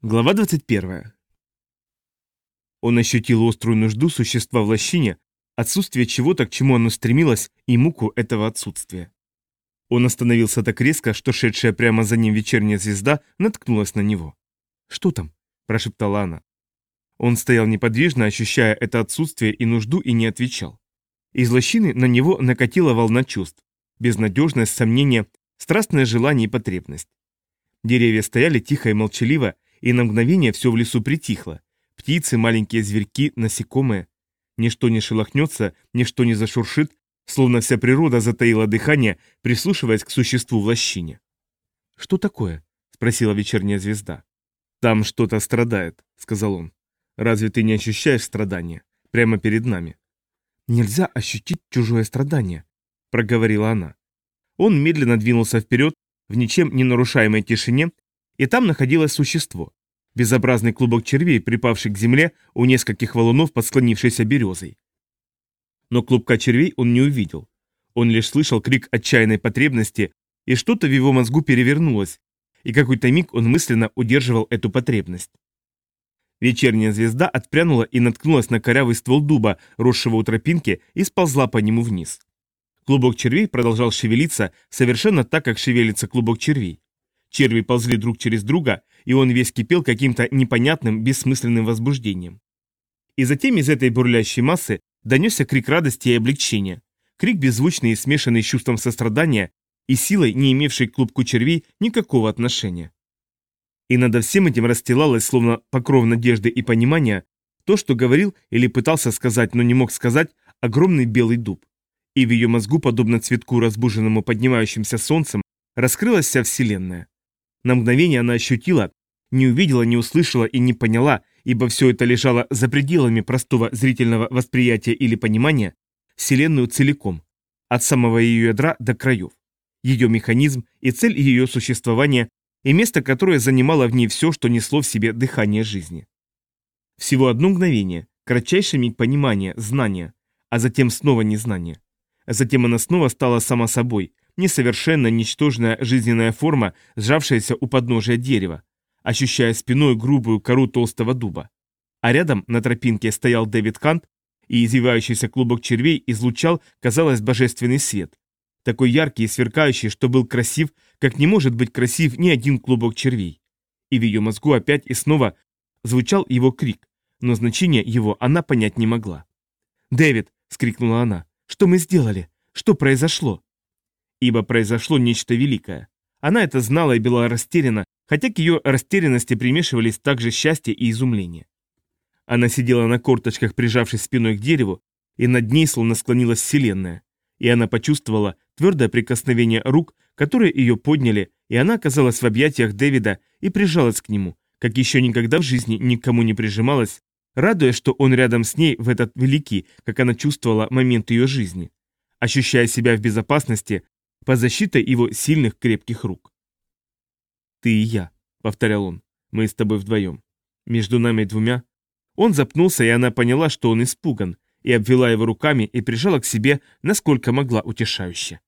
Глава 21. Он ощутил острую нужду существа в лощине, отсутствие чего-то, к чему оно стремилось, и муку этого отсутствия. Он остановился так резко, что шедшая прямо за ним вечерняя звезда наткнулась на него. «Что там?» – прошептала она. Он стоял неподвижно, ощущая это отсутствие и нужду, и не отвечал. Из лощины на него накатила волна чувств. Безнадежность, сомнение, страстное желание и потребность. Деревья стояли тихо и молчаливо, и на мгновение все в лесу притихло. Птицы, маленькие зверьки, насекомые. Ничто не шелохнется, ничто не зашуршит, словно вся природа затаила дыхание, прислушиваясь к существу в лощине. «Что такое?» — спросила вечерняя звезда. «Там что-то страдает», — сказал он. «Разве ты не ощущаешь страдания? Прямо перед нами». «Нельзя ощутить чужое страдание», — проговорила она. Он медленно двинулся вперед в ничем не нарушаемой тишине, и там находилось существо. Безобразный клубок червей, припавший к земле у нескольких валунов под склонившейся березой. Но клубка червей он не увидел. Он лишь слышал крик отчаянной потребности, и что-то в его мозгу перевернулось, и какой-то миг он мысленно удерживал эту потребность. Вечерняя звезда отпрянула и наткнулась на корявый ствол дуба, росшего у тропинки, и сползла по нему вниз. Клубок червей продолжал шевелиться совершенно так, как шевелится клубок червей. Черви ползли друг через друга, и он весь кипел каким-то непонятным, бессмысленным возбуждением. И затем из этой бурлящей массы донесся крик радости и облегчения. Крик беззвучный и смешанный с чувством сострадания и силой, не имевшей к клубку червей никакого отношения. И над всем этим расстилалось, словно покров надежды и понимания, то, что говорил или пытался сказать, но не мог сказать, огромный белый дуб. И в ее мозгу, подобно цветку, разбуженному поднимающимся солнцем, раскрылась вся Вселенная. На мгновение она ощутила, не увидела, не услышала и не поняла, ибо все это лежало за пределами простого зрительного восприятия или понимания, Вселенную целиком, от самого ее ядра до краев. Ее механизм и цель ее существования, и место, которое занимало в ней все, что несло в себе дыхание жизни. Всего одно мгновение, кратчайший миг понимания, знания, а затем снова незнание. Затем она снова стала сама собой, несовершенно ничтожная жизненная форма, сжавшаяся у подножия дерева, ощущая спиной грубую кору толстого дуба. А рядом на тропинке стоял Дэвид Хант, и извивающийся клубок червей излучал, казалось, божественный свет. Такой яркий и сверкающий, что был красив, как не может быть красив ни один клубок червей. И в ее мозгу опять и снова звучал его крик, но значение его она понять не могла. «Дэвид!» — скрикнула она. «Что мы сделали? Что произошло?» Ибо произошло нечто великое. Она это знала и была растеряна, хотя к ее растерянности примешивались также счастье и изумление. Она сидела на корточках, прижавшись спиной к дереву, и над ней словно склонилась вселенная. И она почувствовала твердое прикосновение рук, которые ее подняли, и она оказалась в объятиях Дэвида и прижалась к нему, как еще никогда в жизни никому не прижималась, радуясь, что он рядом с ней в этот великий, как она чувствовала, момент ее жизни, ощущая себя в безопасности, под защитой его сильных крепких рук. «Ты и я», — повторял он, — «мы с тобой вдвоем. Между нами двумя». Он запнулся, и она поняла, что он испуган, и обвела его руками и прижала к себе, насколько могла утешающе.